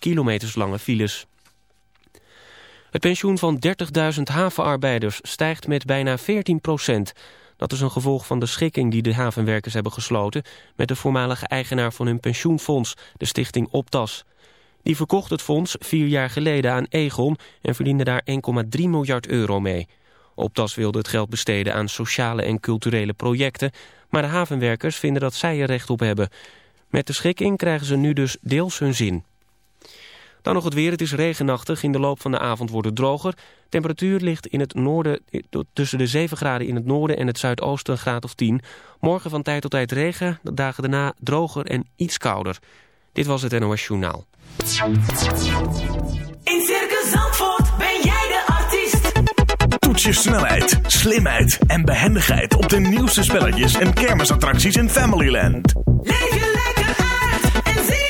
kilometers lange files. Het pensioen van 30.000 havenarbeiders stijgt met bijna 14 procent. Dat is een gevolg van de schikking die de havenwerkers hebben gesloten... met de voormalige eigenaar van hun pensioenfonds, de stichting Optas. Die verkocht het fonds vier jaar geleden aan Egon... en verdiende daar 1,3 miljard euro mee. Optas wilde het geld besteden aan sociale en culturele projecten... maar de havenwerkers vinden dat zij er recht op hebben. Met de schikking krijgen ze nu dus deels hun zin. Dan nog het weer. Het is regenachtig. In de loop van de avond wordt het droger. Temperatuur ligt in het noorden tussen de 7 graden in het noorden en het zuidoosten een graad of 10. Morgen van tijd tot tijd regen. De dagen daarna droger en iets kouder. Dit was het NOS Journaal. In Circus Zandvoort ben jij de artiest. Toets je snelheid, slimheid en behendigheid op de nieuwste spelletjes en kermisattracties in Familyland. Leef je lekker uit en zie.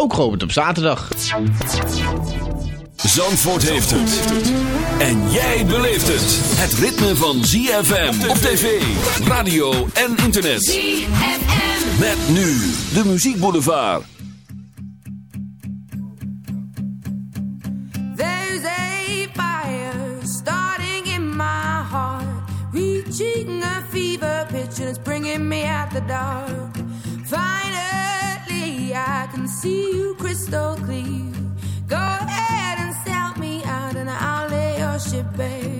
ook geopend op zaterdag. Zandvoort heeft het. En jij beleeft het. Het ritme van ZFM op tv, radio en internet. ZFM. Met nu de muziekboulevard. There's a fire starting in my heart, reaching a fever pitch, and it's bringing me out the dark. See you crystal clear. Go ahead and sell me out, and I'll lay your ship bare.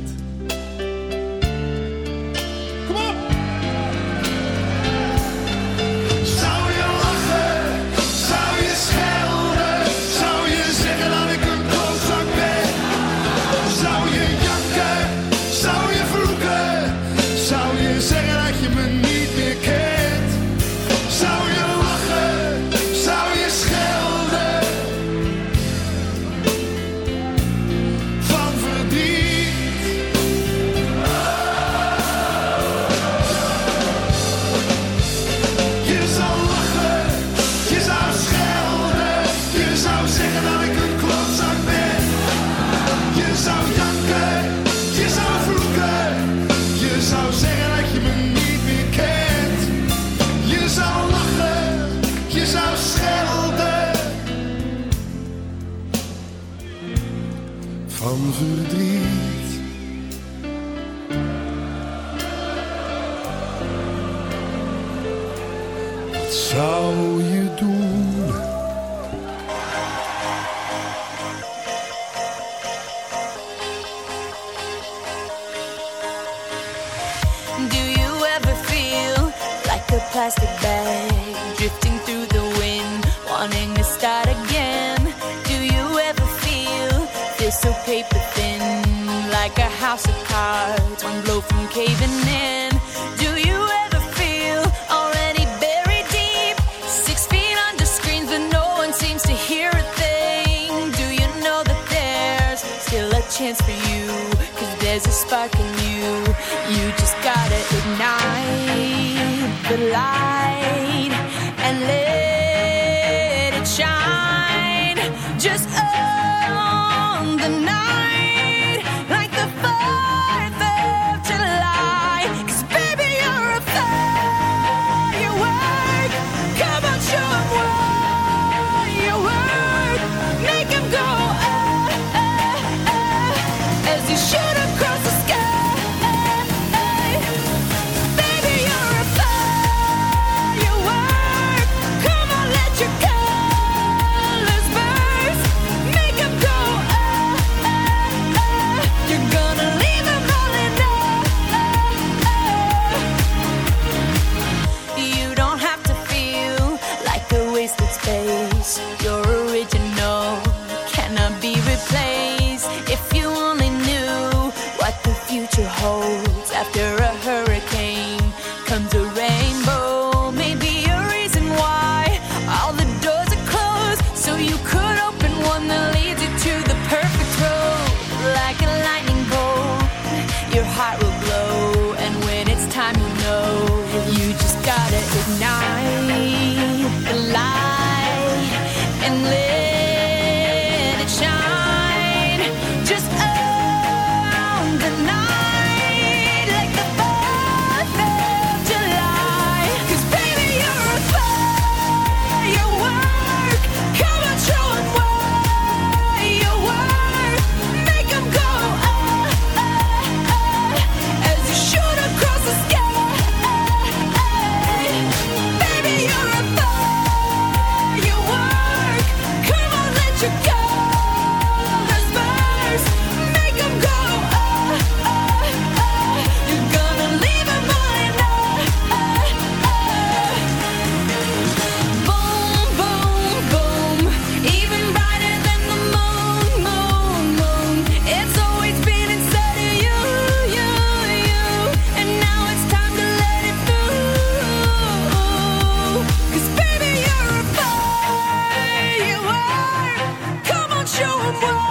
show them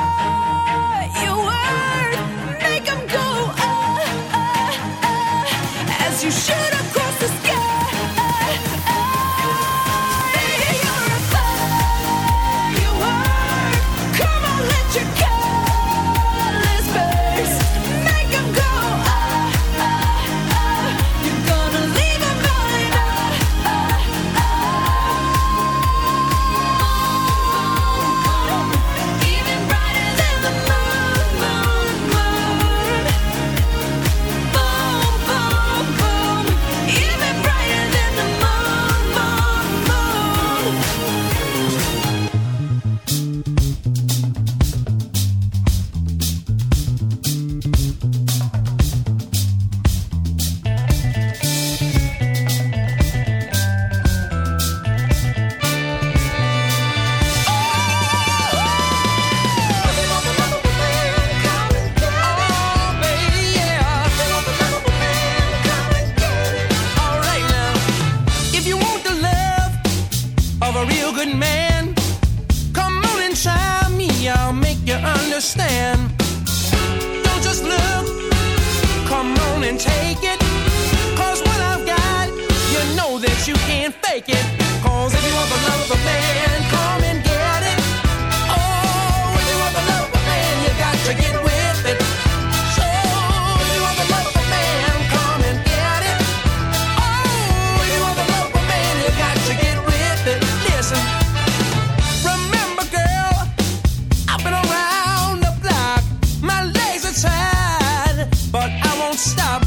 won't stop.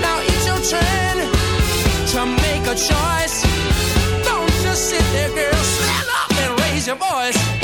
Now it's your turn to make a choice. Don't just sit there, girl. Stand up and raise your voice.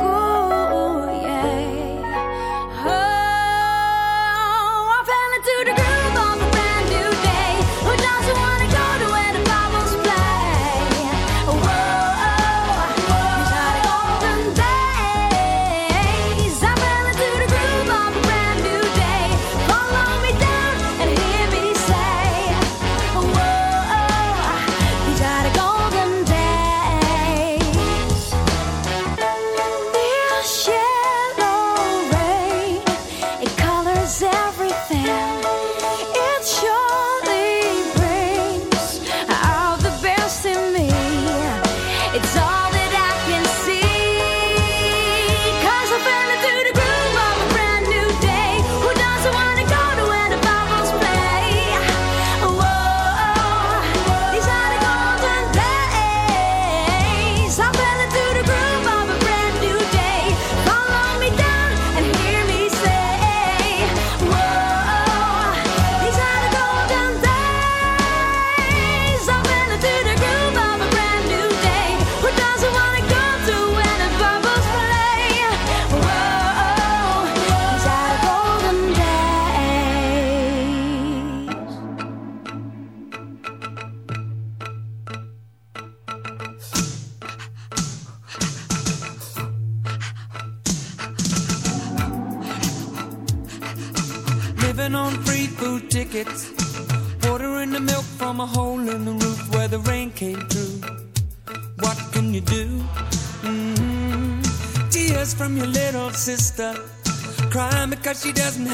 lights up.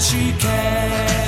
She can.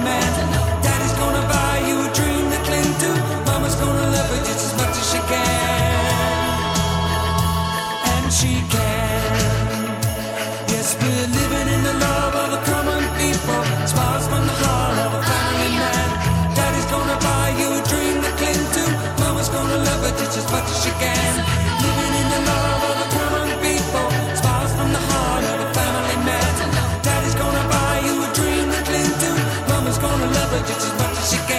just as much as she can.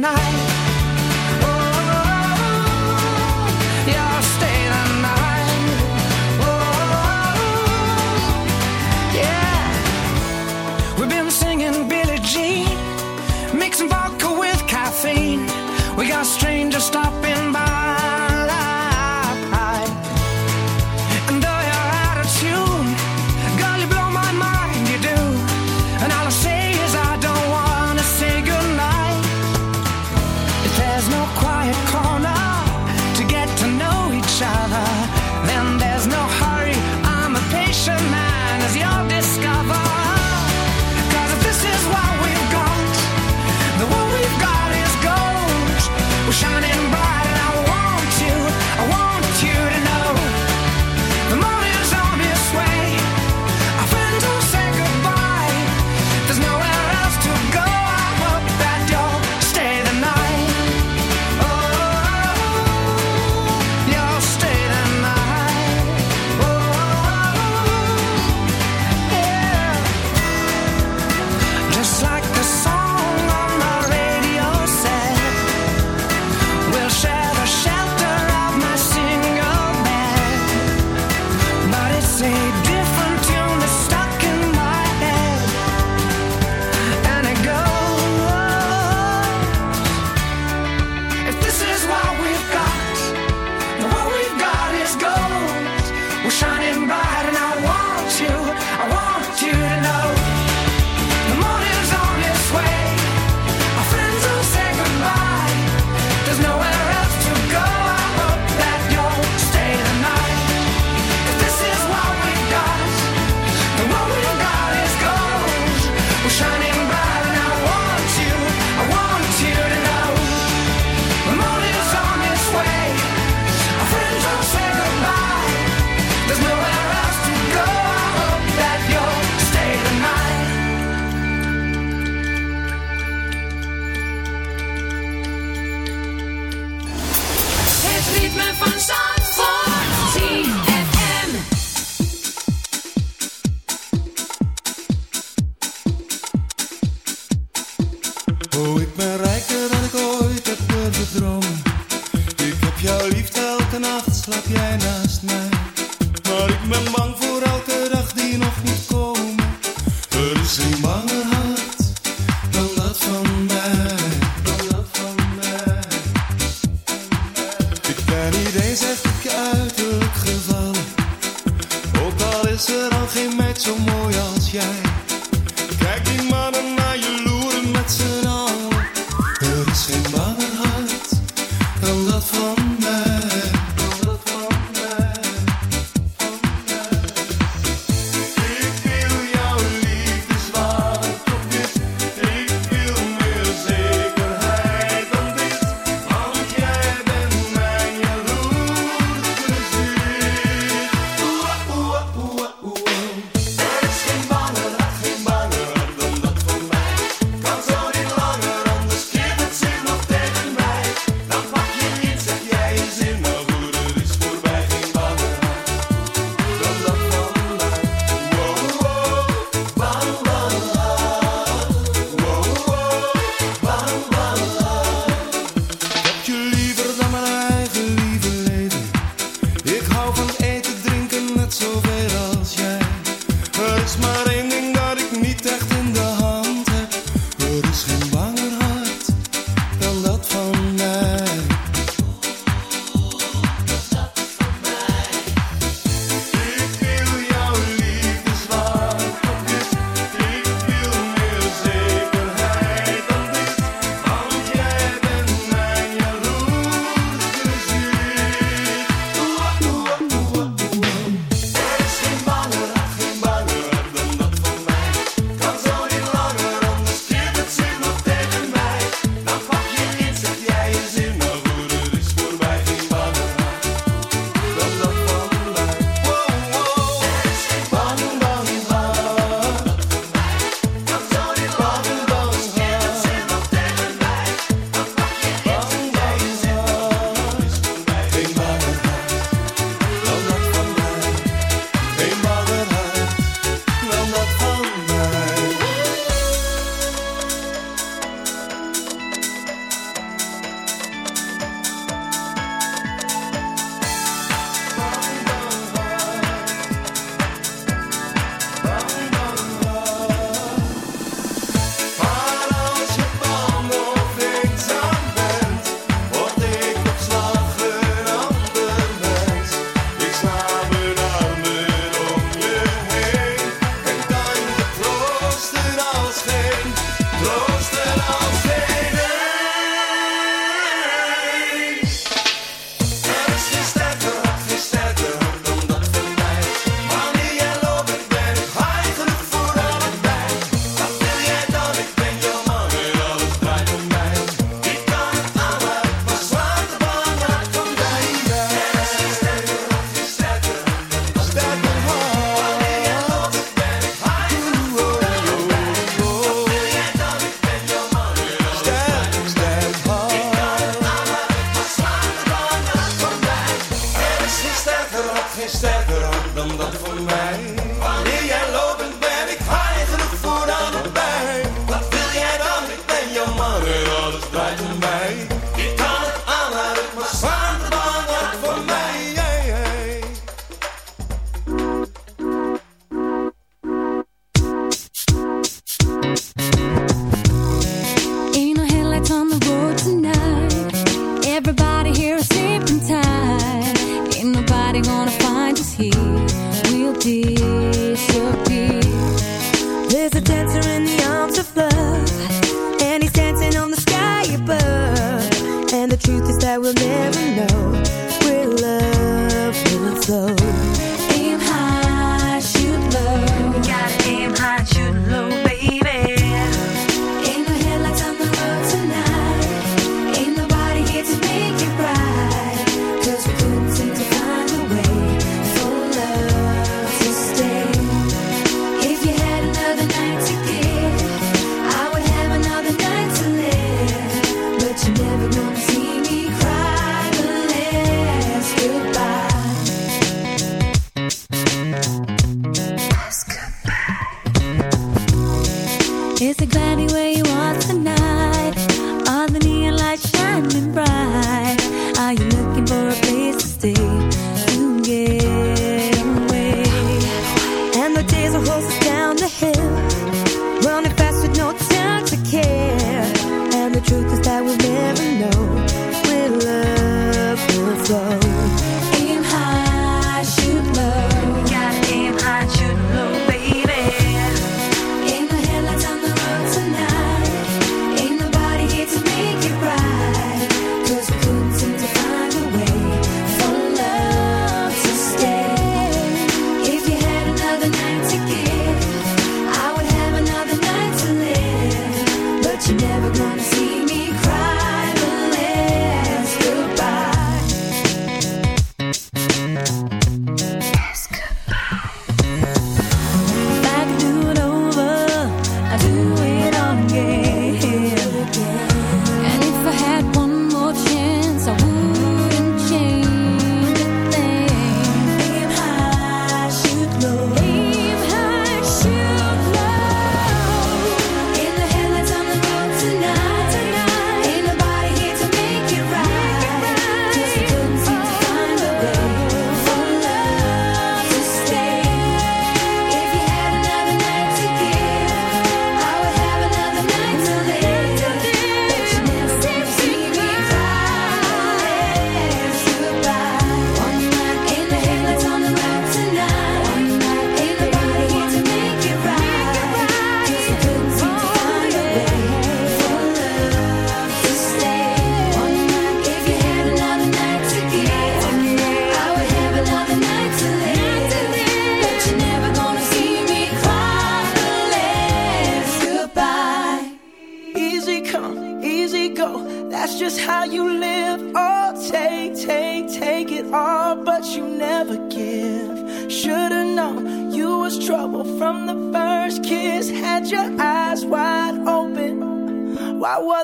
Night.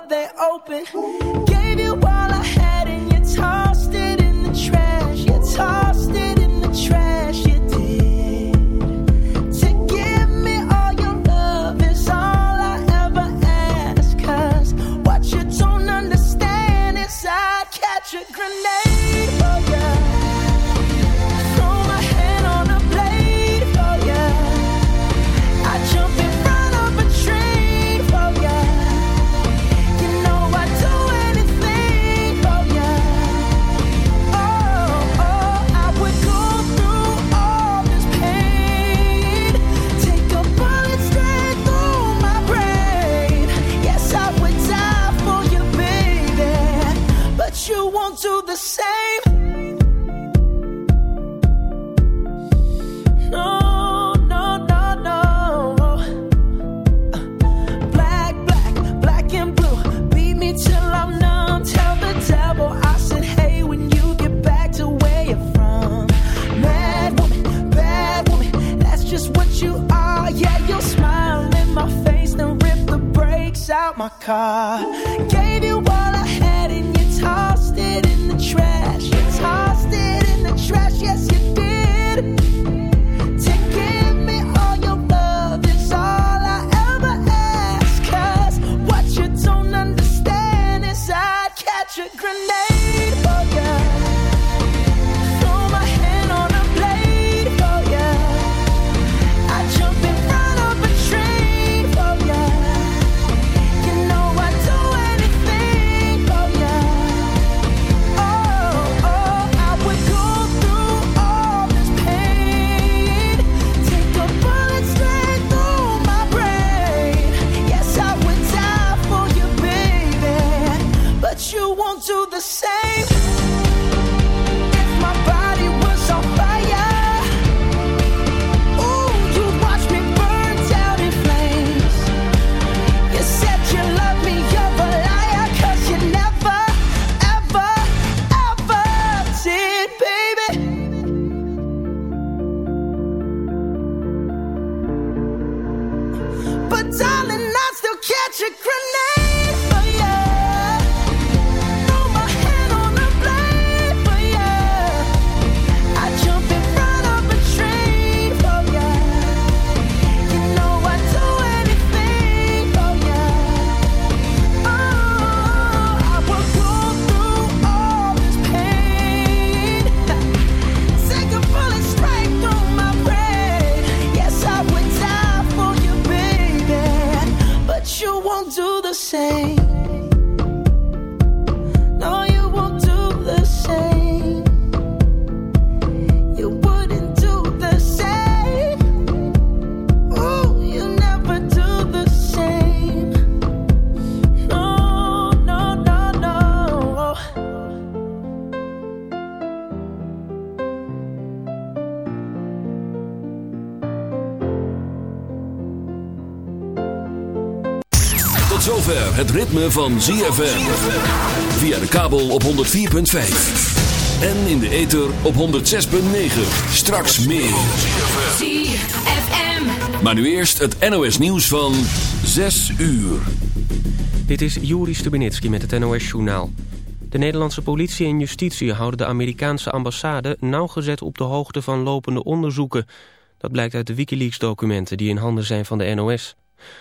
they open. Het ritme van ZFM. Via de kabel op 104.5. En in de ether op 106.9. Straks meer. ZFM. Maar nu eerst het NOS nieuws van 6 uur. Dit is Juri Stubenitski met het NOS-journaal. De Nederlandse politie en justitie houden de Amerikaanse ambassade nauwgezet op de hoogte van lopende onderzoeken. Dat blijkt uit de Wikileaks-documenten die in handen zijn van de NOS.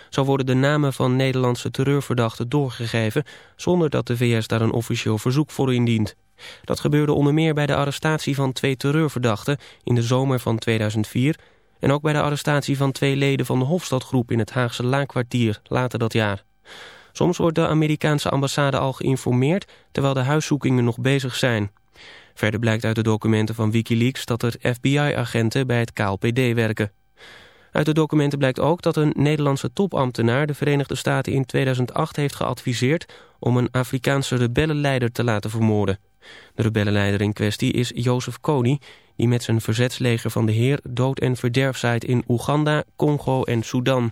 Zo worden de namen van Nederlandse terreurverdachten doorgegeven... zonder dat de VS daar een officieel verzoek voor indient. Dat gebeurde onder meer bij de arrestatie van twee terreurverdachten... in de zomer van 2004... en ook bij de arrestatie van twee leden van de Hofstadgroep... in het Haagse Laankwartier later dat jaar. Soms wordt de Amerikaanse ambassade al geïnformeerd... terwijl de huiszoekingen nog bezig zijn. Verder blijkt uit de documenten van Wikileaks... dat er FBI-agenten bij het KLPD werken. Uit de documenten blijkt ook dat een Nederlandse topambtenaar de Verenigde Staten in 2008 heeft geadviseerd om een Afrikaanse rebellenleider te laten vermoorden. De rebellenleider in kwestie is Jozef Kony, die met zijn verzetsleger van de Heer dood en verderf zaait in Oeganda, Congo en Sudan.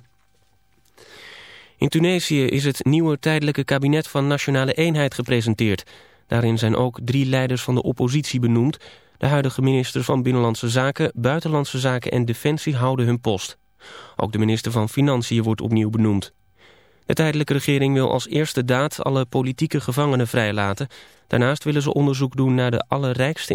In Tunesië is het nieuwe tijdelijke kabinet van Nationale Eenheid gepresenteerd. Daarin zijn ook drie leiders van de oppositie benoemd, de huidige ministers van Binnenlandse Zaken, Buitenlandse Zaken en Defensie houden hun post. Ook de minister van Financiën wordt opnieuw benoemd. De tijdelijke regering wil als eerste daad alle politieke gevangenen vrijlaten. Daarnaast willen ze onderzoek doen naar de allerrijkste